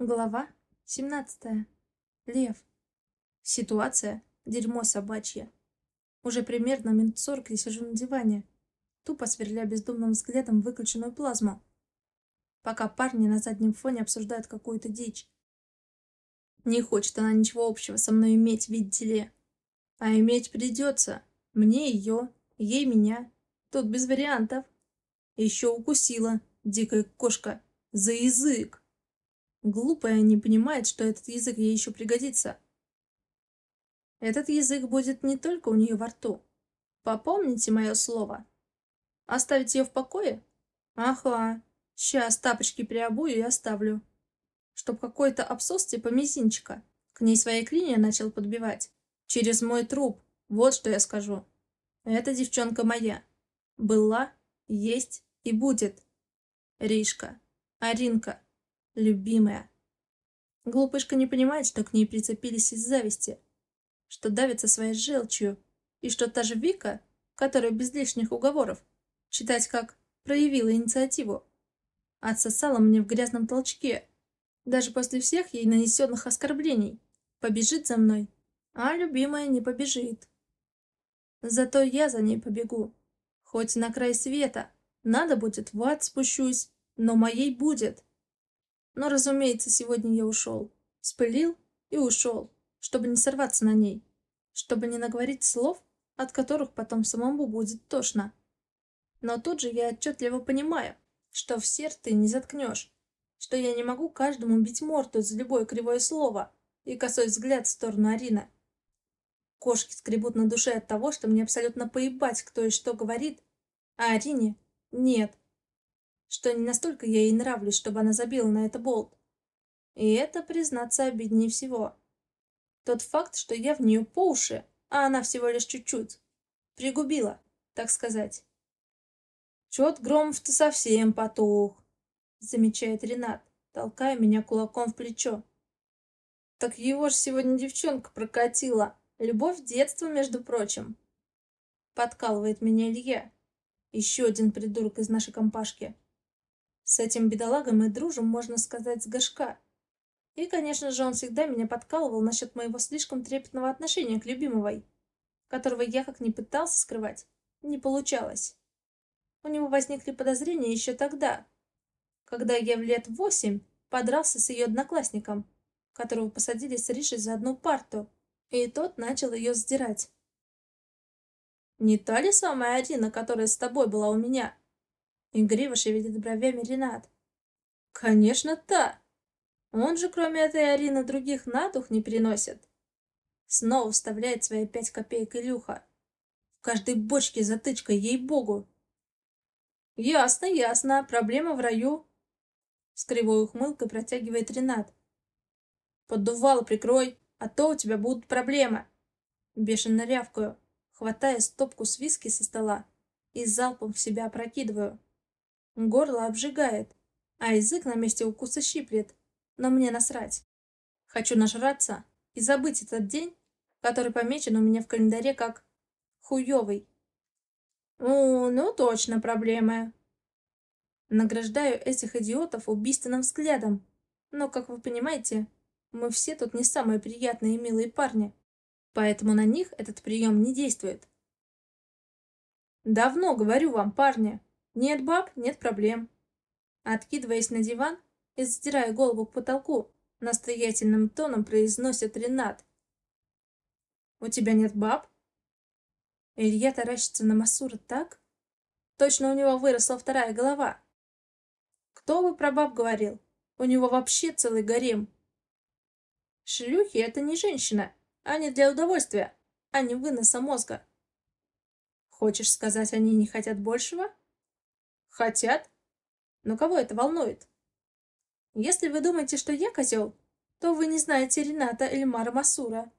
Глава 17. Лев. Ситуация – дерьмо собачье. Уже примерно минут сорок я сижу на диване, тупо сверля бездумным взглядом выключенную плазму, пока парни на заднем фоне обсуждают какую-то дичь. Не хочет она ничего общего со мной иметь, видите ли. А иметь придется. Мне ее, ей меня. Тут без вариантов. Еще укусила, дикая кошка, за язык. Глупая не понимает, что этот язык ей еще пригодится. Этот язык будет не только у нее во рту. Попомните мое слово. Оставить ее в покое? Ага. Сейчас тапочки приобую и оставлю. Чтоб какой-то абсос типа мизинчика к ней своей клинья начал подбивать. Через мой труп. Вот что я скажу. Эта девчонка моя. Была, есть и будет. Ришка. Аринка любимая. Глупышка не понимает, что к ней прицепились из зависти, что давится своей желчью, и что та же Вика, которая без лишних уговоров, читать как проявила инициативу, отсосала мне в грязном толчке, даже после всех ей нанесенных оскорблений, побежит за мной, а любимая не побежит. Зато я за ней побегу, хоть на край света, надо будет, в ад спущусь, но моей будет. Но, разумеется, сегодня я ушел. Спылил и ушел, чтобы не сорваться на ней. Чтобы не наговорить слов, от которых потом самому будет тошно. Но тут же я отчетливо понимаю, что все рты не заткнешь, что я не могу каждому бить морду за любое кривое слово и косой взгляд в сторону Арины. Кошки скребут на душе от того, что мне абсолютно поебать, кто и что говорит, а Арине нет что не настолько я ей нравлюсь, чтобы она забила на это болт. И это, признаться, обиднее всего. Тот факт, что я в нее по уши, а она всего лишь чуть-чуть. Пригубила, так сказать. Чет Громов-то совсем потух, замечает Ренат, толкая меня кулаком в плечо. Так его ж сегодня девчонка прокатила. Любовь детства, между прочим. Подкалывает меня Илья. Еще один придурок из нашей компашки. С этим бедолагом мы дружим, можно сказать, с горшка. И, конечно же, он всегда меня подкалывал насчет моего слишком трепетного отношения к любимой, которого я как ни пытался скрывать, не получалось. У него возникли подозрения еще тогда, когда я в лет восемь подрался с ее одноклассником, которого посадили с Ришей за одну парту, и тот начал ее сдирать. «Не та ли самая Арина, которая с тобой была у меня?» Игриво шевелит бровями Ренат. Конечно, та. Он же, кроме этой Арины, других на дух не переносит. Снова вставляет свои пять копеек Илюха. В каждой бочке затычка, ей-богу. Ясно, ясно, проблема в раю. С кривой ухмылкой протягивает Ренат. Поддувало прикрой, а то у тебя будут проблемы. Бешено рявкаю, хватая стопку с виски со стола и залпом в себя опрокидываю. Горло обжигает, а язык на месте укуса щиплет. Но мне насрать. Хочу нажраться и забыть этот день, который помечен у меня в календаре как хуёвый. О, ну точно проблемы. Награждаю этих идиотов убийственным взглядом. Но, как вы понимаете, мы все тут не самые приятные и милые парни. Поэтому на них этот прием не действует. Давно говорю вам, парни, нет баб, нет проблем. Откидываясь на диван и задирая голову к потолку, настоятельным тоном произносит Ренат. «У тебя нет баб?» Илья таращится на Масура так? Точно у него выросла вторая голова. Кто бы про баб говорил? У него вообще целый гарем. Шлюхи — это не женщина, а не для удовольствия, а не выноса мозга. Хочешь сказать, они не хотят большего? Хотят? Но кого это волнует? Если вы думаете, что я козел, то вы не знаете Рената Эльмара Масура.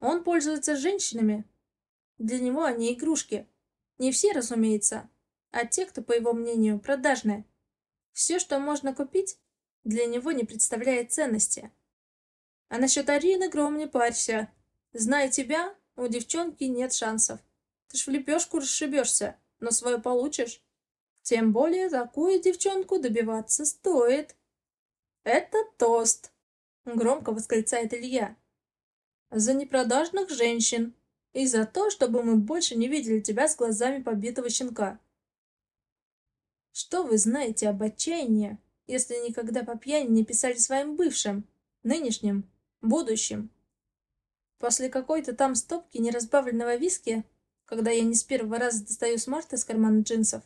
Он пользуется женщинами. Для него они игрушки. Не все, разумеется, а те, кто, по его мнению, продажные. Все, что можно купить, для него не представляет ценности. А насчет Арины Гром не парься. Зная тебя, у девчонки нет шансов. Ты ж в лепешку расшибешься, но свое получишь. Тем более такую девчонку добиваться стоит. Это тост!» — громко восклицает Илья. «За непродажных женщин и за то, чтобы мы больше не видели тебя с глазами побитого щенка». «Что вы знаете об отчаянии, если никогда по пьяни не писали своим бывшим, нынешним, будущим?» После какой-то там стопки неразбавленного виски, когда я не с первого раза достаю смарт из кармана джинсов,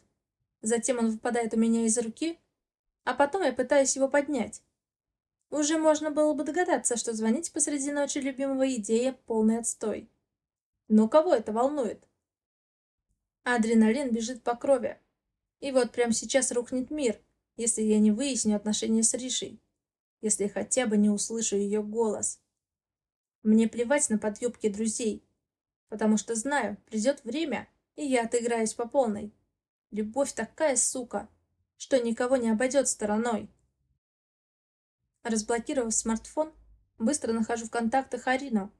затем он выпадает у меня из руки, а потом я пытаюсь его поднять. Уже можно было бы догадаться, что звонить посреди ночи любимого идея — полный отстой. Но кого это волнует? Адреналин бежит по крови. И вот прямо сейчас рухнет мир, если я не выясню отношения с Ришей. Если хотя бы не услышу ее голос. Мне плевать на подъебки друзей, потому что знаю, придет время, и я отыграюсь по полной. Любовь такая сука, что никого не обойдет стороной. Разблокировав смартфон, быстро нахожу в контактах Арину,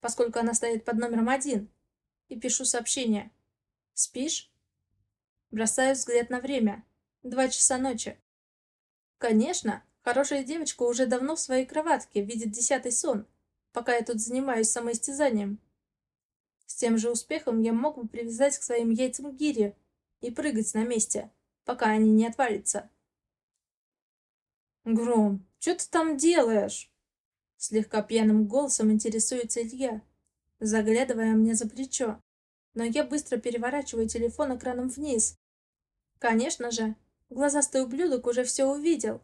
поскольку она стоит под номером один, и пишу сообщение. «Спишь?» Бросаю взгляд на время. Два часа ночи. Конечно, хорошая девочка уже давно в своей кроватке видит десятый сон, пока я тут занимаюсь самоистязанием. С тем же успехом я мог бы привязать к своим яйцам гири и прыгать на месте, пока они не отвалятся. «Гром, что ты там делаешь?» Слегка пьяным голосом интересуется Илья, заглядывая мне за плечо. Но я быстро переворачиваю телефон экраном вниз. Конечно же, глазастый ублюдок уже все увидел.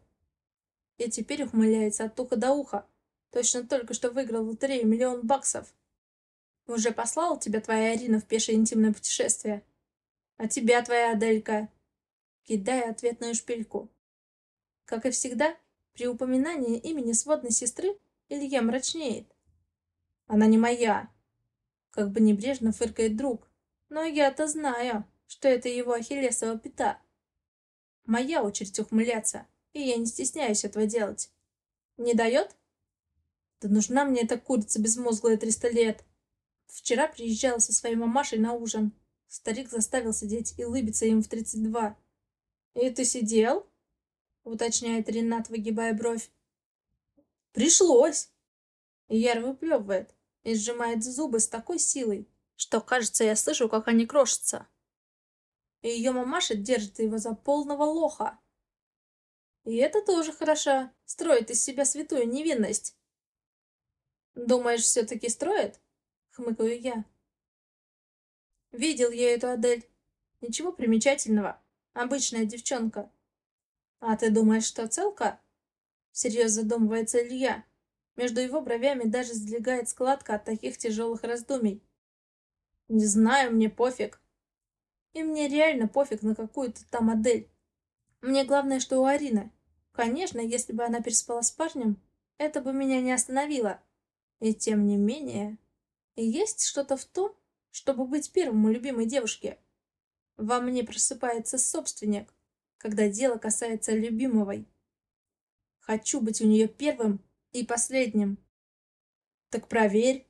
И теперь ухмыляется от уха до уха. Точно только что выиграл в лотерею миллион баксов. Уже послала тебя твоя Арина в пешее интимное путешествие? А тебя твоя Аделька? Кидая ответную шпильку. Как и всегда, при упоминании имени сводной сестры Илья мрачнеет. Она не моя. Как бы небрежно фыркает друг. Но я-то знаю, что это его ахиллесова пята. Моя очередь ухмыляться, и я не стесняюсь этого делать. Не дает? Да нужна мне эта курица безмозглая триста лет. Вчера приезжала со своей мамашей на ужин. Старик заставил сидеть и лыбиться им в тридцать два. И ты сидел? уточняет Ренат, выгибая бровь. Пришлось. Яр выплевывает и сжимает зубы с такой силой, что, кажется, я слышу, как они крошатся. И ее мамаша держит его за полного лоха. И это тоже хорошо, строит из себя святую невинность. Думаешь, все-таки строит? Хмыкаю я. Видел я эту Адель. Ничего примечательного. Обычная девчонка. «А ты думаешь, что целка?» Серьезно задумывается Илья. Между его бровями даже сдвигает складка от таких тяжелых раздумий. «Не знаю, мне пофиг». И мне реально пофиг на какую-то там модель. Мне главное, что у Арины. Конечно, если бы она переспала с парнем, это бы меня не остановило. И тем не менее, есть что-то в том, чтобы быть первым у любимой девушки. Во мне просыпается собственник когда дело касается любимой. Хочу быть у нее первым и последним. Так проверь.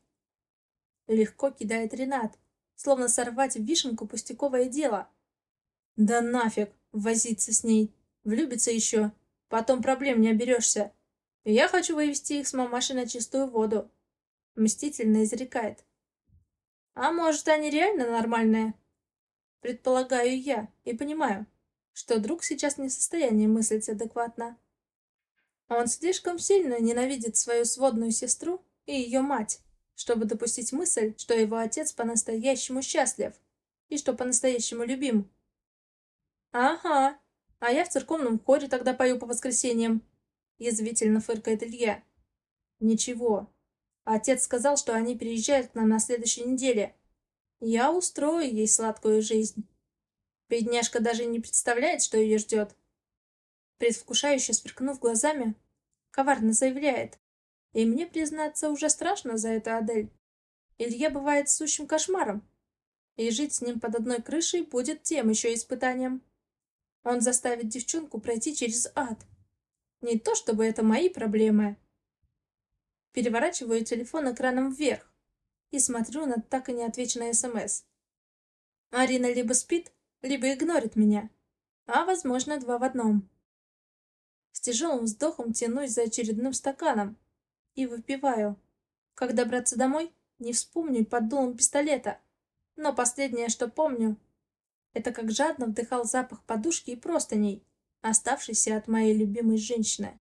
Легко кидает Ренат, словно сорвать вишенку пустяковое дело. Да нафиг, возиться с ней, влюбиться еще, потом проблем не оберешься. Я хочу вывести их с мамашей на чистую воду. Мстительно изрекает. А может, они реально нормальные? Предполагаю я и понимаю, что друг сейчас не в состоянии мыслить адекватно. Он слишком сильно ненавидит свою сводную сестру и ее мать, чтобы допустить мысль, что его отец по-настоящему счастлив и что по-настоящему любим. «Ага, а я в церковном хоре тогда пою по воскресеньям», — язвительно фыркает Илья. «Ничего. Отец сказал, что они переезжают к нам на следующей неделе. Я устрою ей сладкую жизнь». Бедняжка даже не представляет, что ее ждет. Предвкушающе сверкнув глазами, коварно заявляет. И мне, признаться, уже страшно за эту Адель. Илья бывает сущим кошмаром. И жить с ним под одной крышей будет тем еще испытанием. Он заставит девчонку пройти через ад. Не то, чтобы это мои проблемы. Переворачиваю телефон экраном вверх и смотрю на так и не отвеченный СМС. Арина либо спит, либо игнорит меня, а, возможно, два в одном. С тяжелым вздохом тянусь за очередным стаканом и выпиваю. Как добраться домой, не вспомню под дулом пистолета. Но последнее, что помню, это как жадно вдыхал запах подушки и простыней, оставшийся от моей любимой женщины.